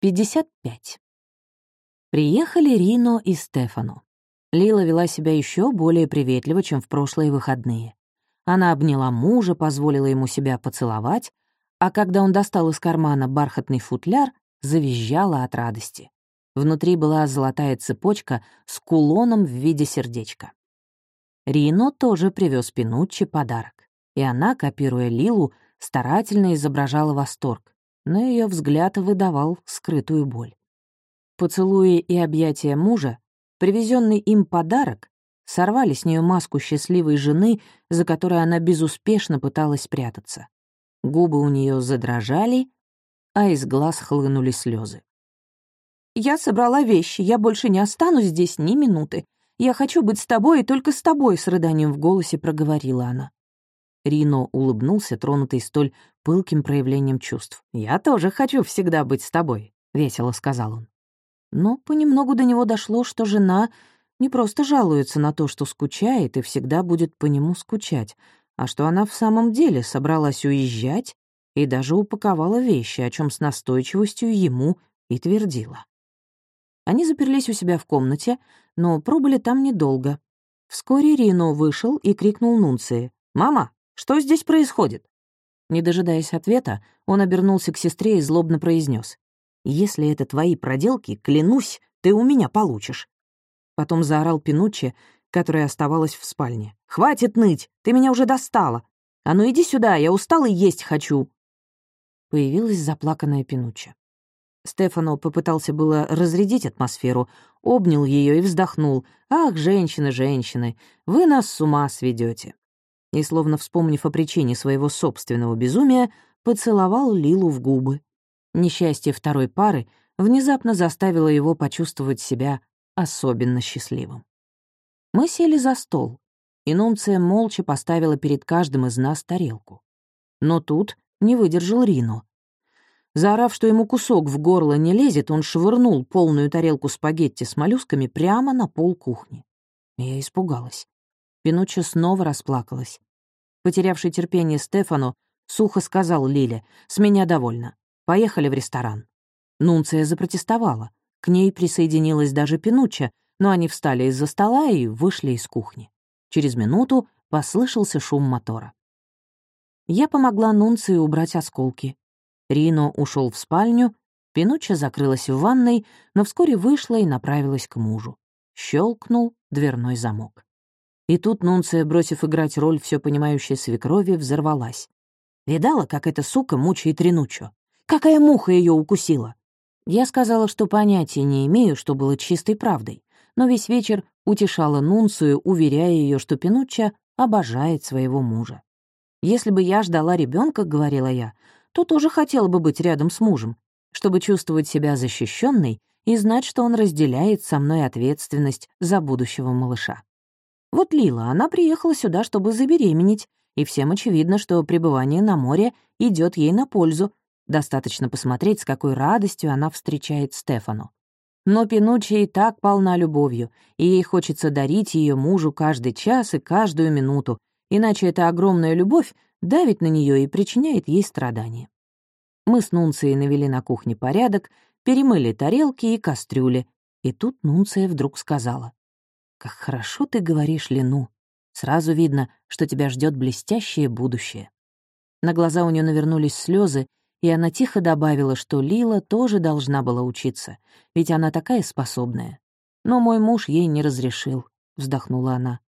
55. Приехали Рино и Стефано. Лила вела себя еще более приветливо, чем в прошлые выходные. Она обняла мужа, позволила ему себя поцеловать, а когда он достал из кармана бархатный футляр, завизжала от радости. Внутри была золотая цепочка с кулоном в виде сердечка. Рино тоже привез Пинуччи подарок, и она, копируя Лилу, старательно изображала восторг, но ее взгляд выдавал скрытую боль. Поцелуи и объятия мужа, привезенный им подарок, сорвали с нее маску счастливой жены, за которой она безуспешно пыталась спрятаться. Губы у нее задрожали, а из глаз хлынули слезы. «Я собрала вещи, я больше не останусь здесь ни минуты. Я хочу быть с тобой и только с тобой», — с рыданием в голосе проговорила она. Рино улыбнулся, тронутый столь пылким проявлением чувств. «Я тоже хочу всегда быть с тобой», — весело сказал он. Но понемногу до него дошло, что жена не просто жалуется на то, что скучает и всегда будет по нему скучать, а что она в самом деле собралась уезжать и даже упаковала вещи, о чем с настойчивостью ему и твердила. Они заперлись у себя в комнате, но пробыли там недолго. Вскоре Рино вышел и крикнул Нунции. «Мама, что здесь происходит?» Не дожидаясь ответа, он обернулся к сестре и злобно произнес: «Если это твои проделки, клянусь, ты у меня получишь». Потом заорал Пинуччи, которая оставалась в спальне. «Хватит ныть! Ты меня уже достала! А ну иди сюда, я устал и есть хочу!» Появилась заплаканная Пинуччи. Стефано попытался было разрядить атмосферу, обнял ее и вздохнул. «Ах, женщины, женщины, вы нас с ума сведете и, словно вспомнив о причине своего собственного безумия, поцеловал Лилу в губы. Несчастье второй пары внезапно заставило его почувствовать себя особенно счастливым. Мы сели за стол, и Нунция молча поставила перед каждым из нас тарелку. Но тут не выдержал Рино. Заорав, что ему кусок в горло не лезет, он швырнул полную тарелку спагетти с моллюсками прямо на пол кухни. Я испугалась. Пинуччо снова расплакалась. Потерявший терпение Стефану сухо сказал Лиле, «С меня довольно. Поехали в ресторан». Нунция запротестовала. К ней присоединилась даже Пинучча, но они встали из-за стола и вышли из кухни. Через минуту послышался шум мотора. Я помогла Нунции убрать осколки. Рино ушел в спальню, Пинучча закрылась в ванной, но вскоре вышла и направилась к мужу. Щелкнул дверной замок. И тут Нунция, бросив играть роль все понимающей свекрови, взорвалась. Видала, как эта сука мучает Ренучо? Какая муха ее укусила? Я сказала, что понятия не имею, что было чистой правдой, но весь вечер утешала Нунцию, уверяя ее, что Пинучча обожает своего мужа. «Если бы я ждала ребенка, говорила я, то тоже хотела бы быть рядом с мужем, чтобы чувствовать себя защищенной и знать, что он разделяет со мной ответственность за будущего малыша. Вот Лила, она приехала сюда, чтобы забеременеть, и всем очевидно, что пребывание на море идет ей на пользу. Достаточно посмотреть, с какой радостью она встречает Стефану. Но Пинуччи и так полна любовью, и ей хочется дарить ее мужу каждый час и каждую минуту, иначе эта огромная любовь давит на нее и причиняет ей страдания. Мы с Нунцией навели на кухне порядок, перемыли тарелки и кастрюли, и тут Нунция вдруг сказала. «Как хорошо ты говоришь, Лену. Сразу видно, что тебя ждет блестящее будущее». На глаза у нее навернулись слезы, и она тихо добавила, что Лила тоже должна была учиться, ведь она такая способная. Но мой муж ей не разрешил, — вздохнула она.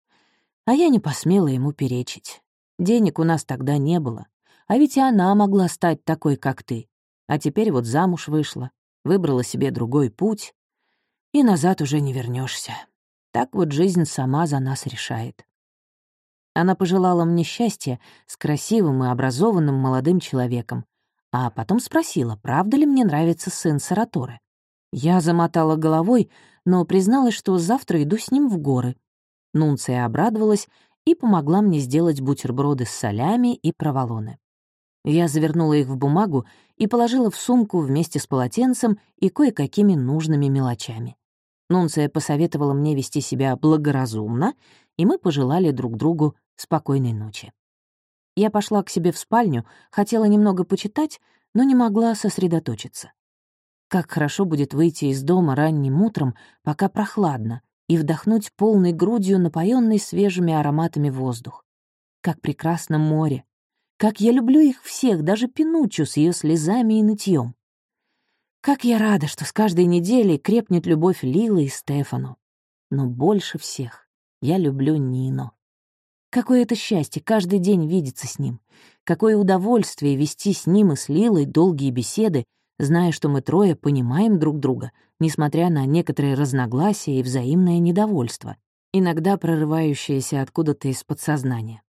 А я не посмела ему перечить. Денег у нас тогда не было. А ведь и она могла стать такой, как ты. А теперь вот замуж вышла, выбрала себе другой путь, и назад уже не вернешься. Так вот жизнь сама за нас решает. Она пожелала мне счастья с красивым и образованным молодым человеком, а потом спросила, правда ли мне нравится сын Сараторы. Я замотала головой, но призналась, что завтра иду с ним в горы. Нунция обрадовалась и помогла мне сделать бутерброды с солями и проволоны. Я завернула их в бумагу и положила в сумку вместе с полотенцем и кое-какими нужными мелочами. Нунция посоветовала мне вести себя благоразумно, и мы пожелали друг другу спокойной ночи. Я пошла к себе в спальню, хотела немного почитать, но не могла сосредоточиться. Как хорошо будет выйти из дома ранним утром, пока прохладно, и вдохнуть полной грудью напоенный свежими ароматами воздух. Как прекрасно море. Как я люблю их всех, даже Пинучу с ее слезами и нытьем. Как я рада, что с каждой неделей крепнет любовь Лилы и Стефану. Но больше всех я люблю Нино. Какое это счастье каждый день видеться с ним. Какое удовольствие вести с ним и с Лилой долгие беседы, зная, что мы трое понимаем друг друга, несмотря на некоторые разногласия и взаимное недовольство, иногда прорывающееся откуда-то из подсознания.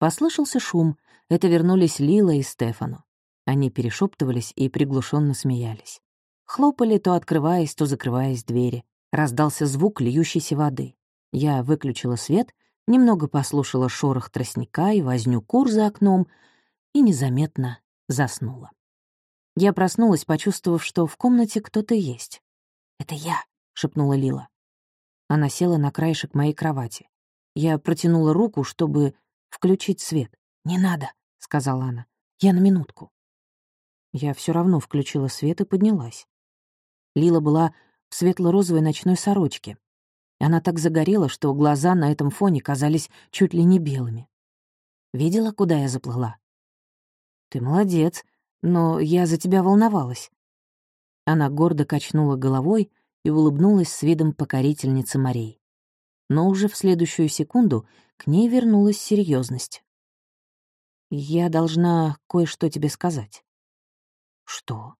Послышался шум. Это вернулись Лила и Стефану. Они перешептывались и приглушенно смеялись. Хлопали, то открываясь, то закрываясь двери. Раздался звук льющейся воды. Я выключила свет — немного послушала шорох тростника и возню кур за окном и незаметно заснула. Я проснулась, почувствовав, что в комнате кто-то есть. «Это я», — шепнула Лила. Она села на краешек моей кровати. Я протянула руку, чтобы включить свет. «Не надо», — сказала она. «Я на минутку». Я все равно включила свет и поднялась. Лила была в светло-розовой ночной сорочке, она так загорела, что глаза на этом фоне казались чуть ли не белыми. Видела, куда я заплыла? Ты молодец, но я за тебя волновалась. Она гордо качнула головой и улыбнулась с видом покорительницы морей. Но уже в следующую секунду к ней вернулась серьезность. «Я должна кое-что тебе сказать». «Что?»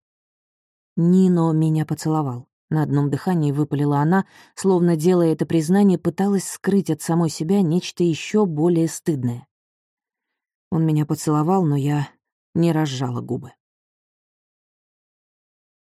Нино меня поцеловал. На одном дыхании выпалила она, словно делая это признание, пыталась скрыть от самой себя нечто еще более стыдное. Он меня поцеловал, но я не разжала губы.